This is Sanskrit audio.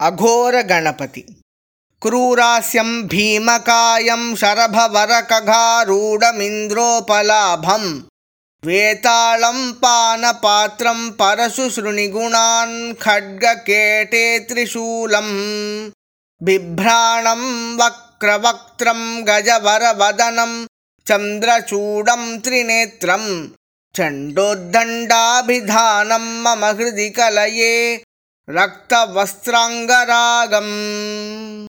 अघोरगणपति। क्रूरास्यं भीमकायं शरभवरकघारूढमिन्द्रोपलाभं। वेतालं पानपात्रं परशुशृणिगुणान् खड्गकेटे त्रिशूलम् बिभ्राणं वक्रवक्त्रं गजवरवदनं चन्द्रचूडं त्रिनेत्रं। चण्डोद्दण्डाभिधानं मम हृदि कलये रक्तवस्त्राङ्गरागम्